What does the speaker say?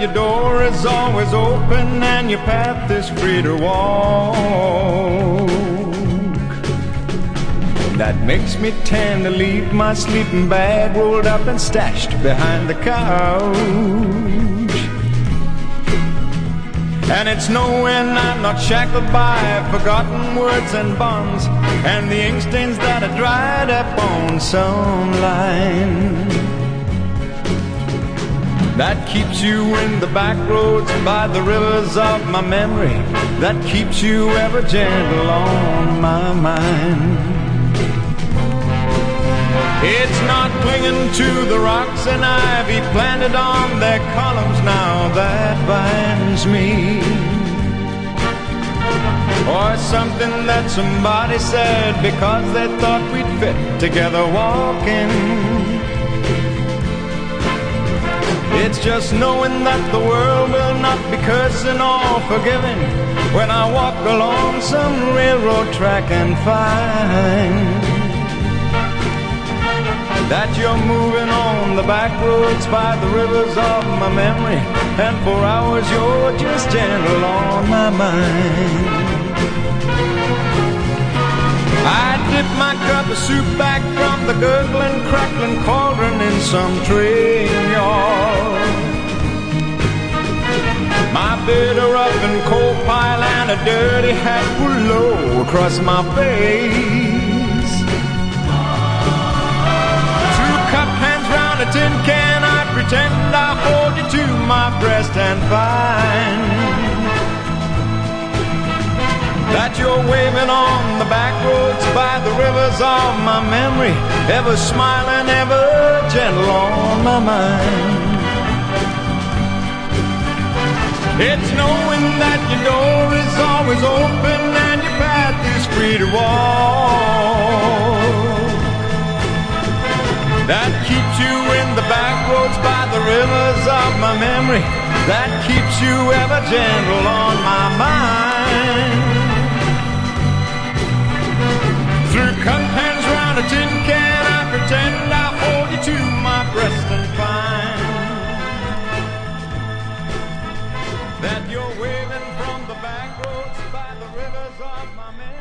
your door is always open and your path is free to walk. That makes me tend to leave my sleeping bag rolled up and stashed behind the couch. And it's knowing I'm not shackled by forgotten words and bonds and the ink stains that are dried up on some line that keeps you in the back roads by the rivers of my memory, that keeps you ever gentle on my mind. It's not clinging to the rocks and ivy planted on their columns now that binds me. Or something that somebody said because they thought we'd fit together walking. It's just knowing that the world will not be cursing or forgiving when I walk along some railroad track and find that you're moving on the back roads by the rivers of my memory, and for hours you're just gentle on my mind. I dip my cup of soup back from the gurgling, crackling cauldron in some train A rough and coal pile and a dirty hat pulled low across my face. Two cup hands round a tin can, I pretend I hold you to my breast and find that you're waving on the back roads by the rivers of my memory, ever smiling, ever gentle on my mind. It's knowing that your door is always open and your path is free to walk. That keeps you in the back roads by the rivers of my memory. That keeps you ever gentle on my mind. that you're waving from the back roads by the rivers of my men.